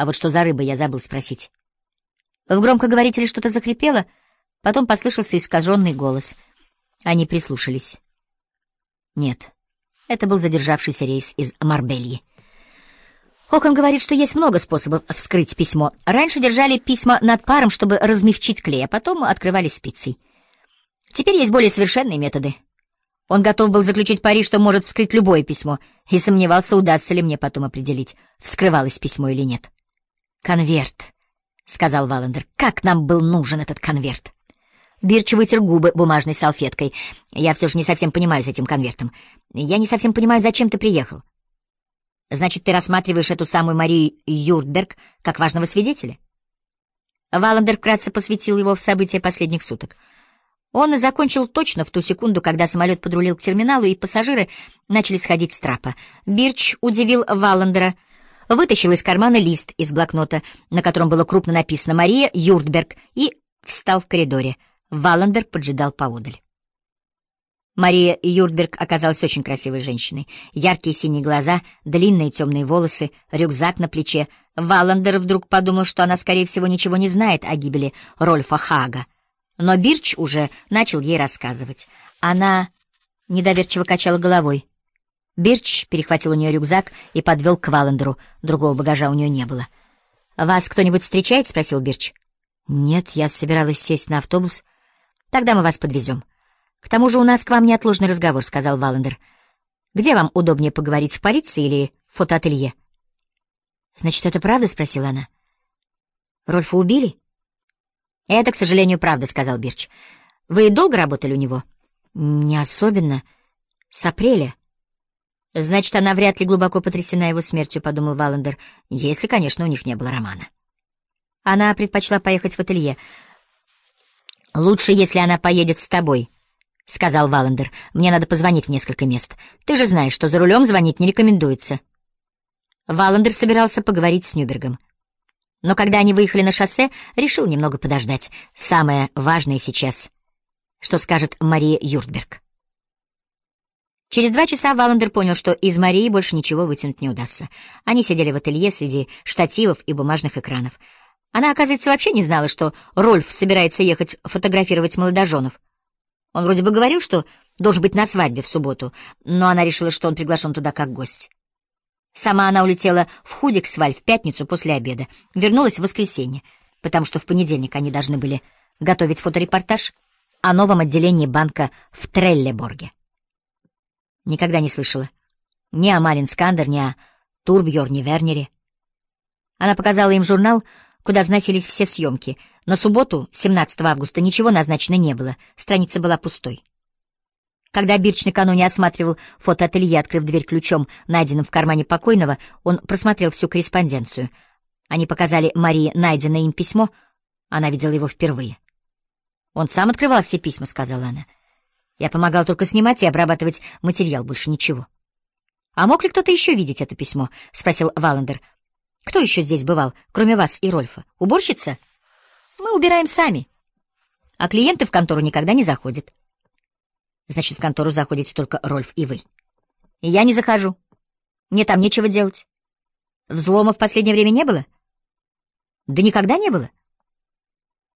А вот что за рыба, я забыл спросить. В громкоговорителе что-то захрипело, потом послышался искаженный голос. Они прислушались. Нет, это был задержавшийся рейс из Марбельи. Окон говорит, что есть много способов вскрыть письмо. Раньше держали письма над паром, чтобы размягчить клей, а потом открывали спицей. Теперь есть более совершенные методы. Он готов был заключить пари, что может вскрыть любое письмо, и сомневался, удастся ли мне потом определить, вскрывалось письмо или нет. «Конверт», — сказал Валандер. «Как нам был нужен этот конверт?» Бирч вытер губы бумажной салфеткой. «Я все же не совсем понимаю с этим конвертом. Я не совсем понимаю, зачем ты приехал. Значит, ты рассматриваешь эту самую Марию Юртберг как важного свидетеля?» Валандер вкратце посвятил его в события последних суток. Он закончил точно в ту секунду, когда самолет подрулил к терминалу, и пассажиры начали сходить с трапа. Бирч удивил Валандера — вытащил из кармана лист из блокнота, на котором было крупно написано «Мария Юртберг», и встал в коридоре. Валандер поджидал поодаль. Мария Юртберг оказалась очень красивой женщиной. Яркие синие глаза, длинные темные волосы, рюкзак на плече. Валандер вдруг подумал, что она, скорее всего, ничего не знает о гибели Рольфа Хага. Но Бирч уже начал ей рассказывать. Она недоверчиво качала головой. Бирч перехватил у нее рюкзак и подвел к Валандеру. Другого багажа у нее не было. «Вас кто-нибудь встречает?» — спросил Бирч. «Нет, я собиралась сесть на автобус. Тогда мы вас подвезем. К тому же у нас к вам неотложный разговор», — сказал Валандер. «Где вам удобнее поговорить, в полиции или в фотоателье?» «Значит, это правда?» — спросила она. «Рольфа убили?» «Это, к сожалению, правда», — сказал Бирч. «Вы долго работали у него?» «Не особенно. С апреля». Значит, она вряд ли глубоко потрясена его смертью, подумал Валандер, если, конечно, у них не было романа. Она предпочла поехать в ателье. Лучше, если она поедет с тобой, сказал Валандер. Мне надо позвонить в несколько мест. Ты же знаешь, что за рулем звонить не рекомендуется. Валандер собирался поговорить с Нюбергом. Но когда они выехали на шоссе, решил немного подождать. Самое важное сейчас, что скажет Мария Юртберг. Через два часа Валандер понял, что из Марии больше ничего вытянуть не удастся. Они сидели в ателье среди штативов и бумажных экранов. Она, оказывается, вообще не знала, что Рольф собирается ехать фотографировать молодоженов. Он вроде бы говорил, что должен быть на свадьбе в субботу, но она решила, что он приглашен туда как гость. Сама она улетела в Худиксваль в пятницу после обеда, вернулась в воскресенье, потому что в понедельник они должны были готовить фоторепортаж о новом отделении банка в Треллеборге. Никогда не слышала. Ни о Малин Скандер, ни о Турбьорне Вернере. Она показала им журнал, куда заносились все съемки. На субботу, 17 августа, ничего назначено не было, страница была пустой. Когда Бирч накануне осматривал фотоателье, открыв дверь ключом, найденным в кармане покойного, он просмотрел всю корреспонденцию. Они показали Марии найденное им письмо, она видела его впервые. «Он сам открывал все письма», — сказала она. Я помогал только снимать и обрабатывать материал, больше ничего. — А мог ли кто-то еще видеть это письмо? — спросил Валандер. — Кто еще здесь бывал, кроме вас и Рольфа? Уборщица? — Мы убираем сами. А клиенты в контору никогда не заходят. — Значит, в контору заходите только Рольф и вы. — И я не захожу. Мне там нечего делать. Взлома в последнее время не было? — Да никогда не было. —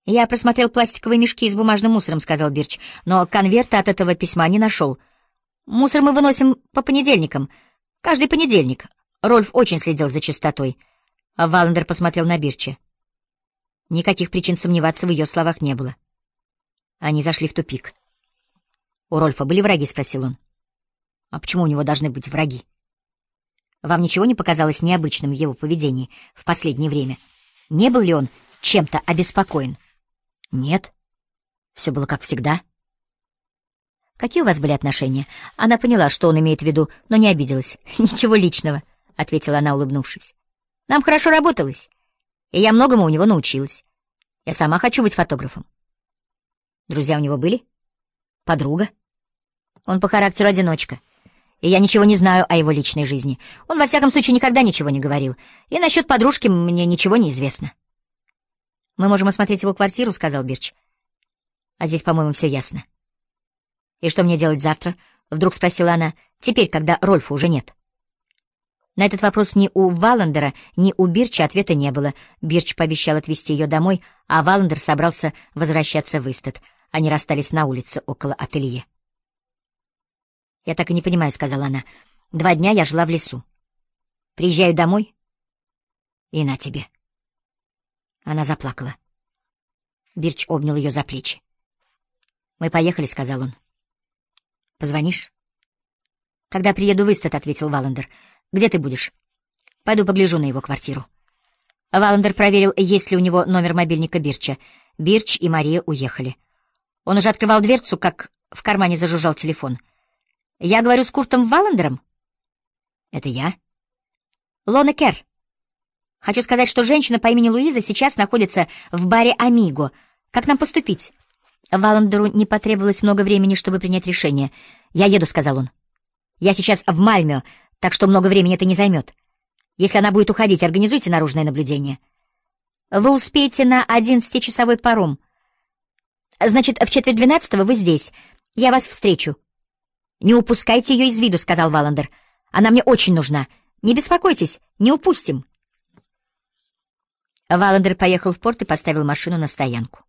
«Я просмотрел пластиковые мешки с бумажным мусором», — сказал Бирч, «но конверта от этого письма не нашел. Мусор мы выносим по понедельникам. Каждый понедельник. Рольф очень следил за чистотой». Валандер посмотрел на Бирча. Никаких причин сомневаться в ее словах не было. Они зашли в тупик. «У Рольфа были враги?» — спросил он. «А почему у него должны быть враги?» «Вам ничего не показалось необычным в его поведении в последнее время? Не был ли он чем-то обеспокоен?» Нет. Все было как всегда. Какие у вас были отношения? Она поняла, что он имеет в виду, но не обиделась. Ничего личного, ответила она, улыбнувшись. Нам хорошо работалось, и я многому у него научилась. Я сама хочу быть фотографом. Друзья у него были? Подруга? Он по характеру одиночка, и я ничего не знаю о его личной жизни. Он, во всяком случае, никогда ничего не говорил, и насчет подружки мне ничего не известно. «Мы можем осмотреть его квартиру», — сказал Бирч. «А здесь, по-моему, все ясно». «И что мне делать завтра?» — вдруг спросила она. «Теперь, когда Рольфа уже нет». На этот вопрос ни у Валандера, ни у Бирча ответа не было. Бирч пообещал отвезти ее домой, а Валандер собрался возвращаться в Истед. Они расстались на улице около ателье. «Я так и не понимаю», — сказала она. «Два дня я жила в лесу. Приезжаю домой, и на тебе». Она заплакала. Бирч обнял ее за плечи. «Мы поехали», — сказал он. «Позвонишь?» «Когда приеду в Истед», — ответил Валандер. Где ты будешь? Пойду погляжу на его квартиру. Валандер проверил, есть ли у него номер мобильника Бирча. Бирч и Мария уехали. Он уже открывал дверцу, как в кармане зажужжал телефон. «Я говорю с Куртом Валандером?» «Это я?» «Лона Кер. Хочу сказать, что женщина по имени Луиза сейчас находится в баре «Амиго». Как нам поступить?» Валандеру не потребовалось много времени, чтобы принять решение. «Я еду», — сказал он. «Я сейчас в Мальмё, так что много времени это не займет. Если она будет уходить, организуйте наружное наблюдение. Вы успеете на одиннадцатичасовой паром. Значит, в четверть двенадцатого вы здесь. Я вас встречу. Не упускайте ее из виду, — сказал Валандер. Она мне очень нужна. Не беспокойтесь, не упустим. Валандер поехал в порт и поставил машину на стоянку.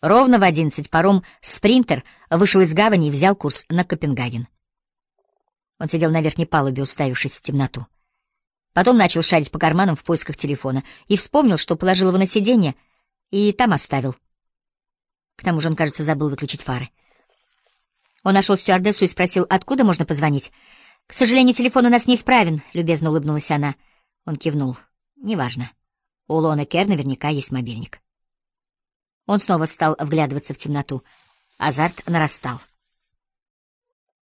Ровно в одиннадцать паром «Спринтер» вышел из гавани и взял курс на Копенгаген. Он сидел на верхней палубе, уставившись в темноту. Потом начал шарить по карманам в поисках телефона и вспомнил, что положил его на сиденье и там оставил. К тому же он, кажется, забыл выключить фары. Он нашел стюардессу и спросил, откуда можно позвонить. «К сожалению, телефон у нас неисправен», — любезно улыбнулась она. Он кивнул. «Неважно. У Лона Кер наверняка есть мобильник». Он снова стал вглядываться в темноту. Азарт нарастал.